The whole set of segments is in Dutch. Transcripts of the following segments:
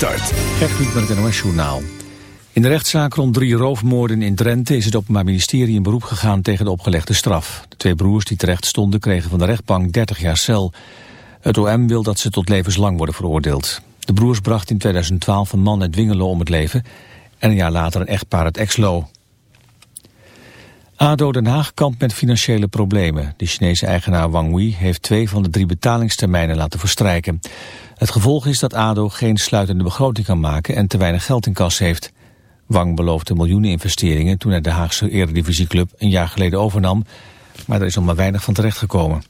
Start. Gert met het NOS Journaal. In de rechtszaak rond drie roofmoorden in Drenthe is het Openbaar Ministerie in beroep gegaan tegen de opgelegde straf. De twee broers die terecht stonden kregen van de rechtbank 30 jaar cel. Het OM wil dat ze tot levenslang worden veroordeeld. De broers brachten in 2012 een man uit Dwingelo om het leven en een jaar later een echtpaar uit Exlo. ADO Den Haag kampt met financiële problemen. De Chinese eigenaar Wang Wei heeft twee van de drie betalingstermijnen laten verstrijken. Het gevolg is dat ADO geen sluitende begroting kan maken en te weinig geld in kas heeft. Wang beloofde miljoenen investeringen toen hij de Haagse Eredivisieclub een jaar geleden overnam, maar er is nog maar weinig van terechtgekomen.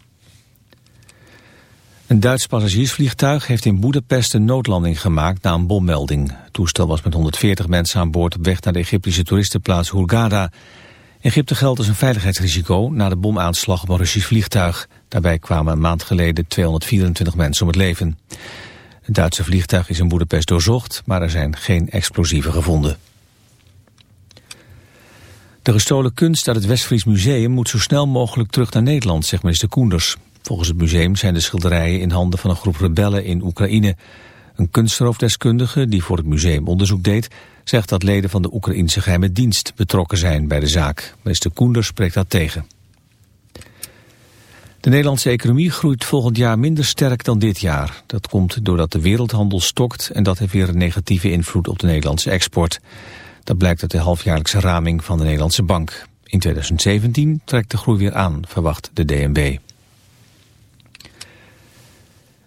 Een Duits passagiersvliegtuig heeft in Boedapest een noodlanding gemaakt na een bommelding. Het toestel was met 140 mensen aan boord op weg naar de Egyptische toeristenplaats Hurghada. Egypte geldt als een veiligheidsrisico na de bomaanslag op een Russisch vliegtuig. Daarbij kwamen een maand geleden 224 mensen om het leven. Het Duitse vliegtuig is in Boedapest doorzocht, maar er zijn geen explosieven gevonden. De gestolen kunst uit het Westfries Museum moet zo snel mogelijk terug naar Nederland, zegt minister Koenders. Volgens het museum zijn de schilderijen in handen van een groep rebellen in Oekraïne. Een kunstroofdeskundige die voor het museum onderzoek deed... zegt dat leden van de Oekraïnse geheime dienst betrokken zijn bij de zaak. Minister Koenders spreekt dat tegen. De Nederlandse economie groeit volgend jaar minder sterk dan dit jaar. Dat komt doordat de wereldhandel stokt en dat heeft weer een negatieve invloed op de Nederlandse export. Dat blijkt uit de halfjaarlijkse raming van de Nederlandse Bank. In 2017 trekt de groei weer aan, verwacht de DNB.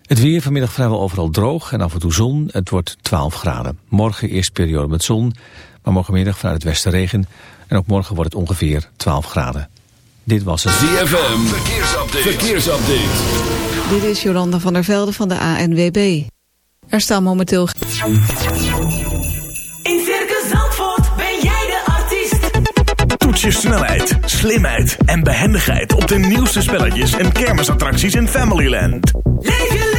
Het weer vanmiddag vrijwel overal droog en af en toe zon. Het wordt 12 graden. Morgen eerst periode met zon, maar morgenmiddag vanuit het westen regen. En ook morgen wordt het ongeveer 12 graden. Dit was het ZFM. Verkeersupdate. Verkeersupdate. Dit is Jolanda van der Velde van de ANWB. Er staan momenteel... In Circus Zandvoort ben jij de artiest. Toets je snelheid, slimheid en behendigheid op de nieuwste spelletjes en kermisattracties in Familyland. Leef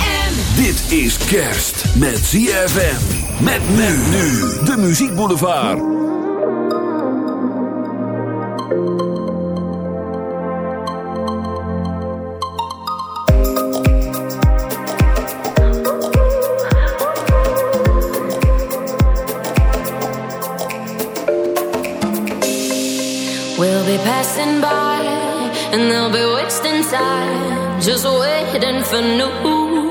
Dit is kerst met ZFM. Met men nu. De Muziek Boulevard. We'll be passing by and they'll be wasting time just waiting for new.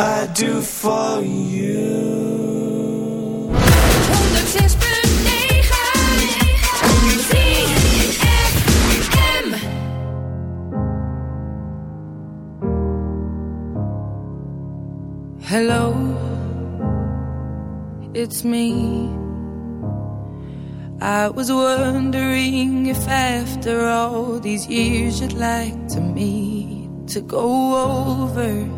I do for you. 106.9 Hello, it's me. I was wondering if after all these years you'd like to meet to go over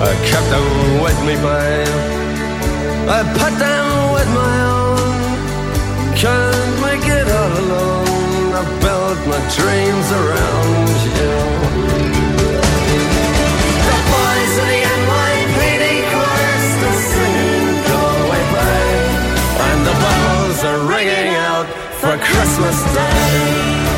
I kept them with me, babe. I put them with my own. Can't make it all alone. I built my dreams around you. are ringing out for Christmas Day.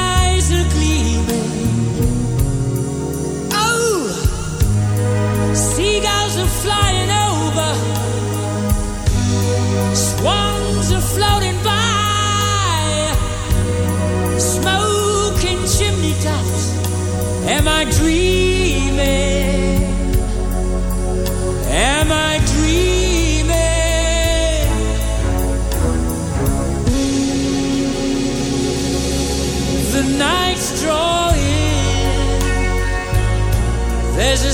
flying over, swans are floating by, smoking chimney tops. Am I dreaming? Am I dreaming? The night's drawing. There's a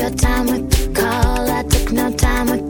your time with the call. I took no time with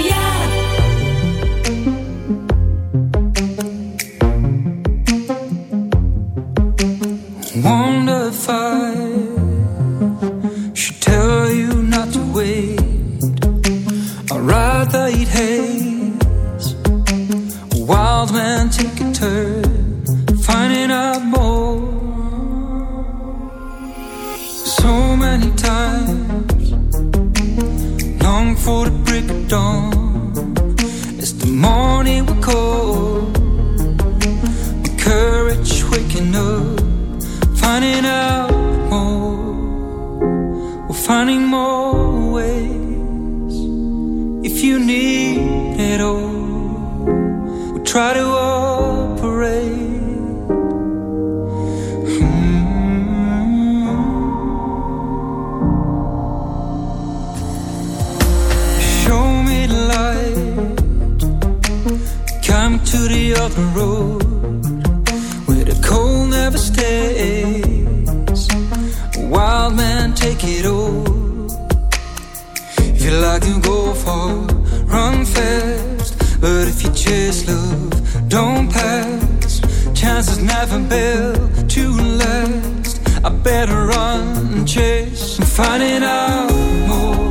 Cause it's never built to last. I better run and chase And find it out more.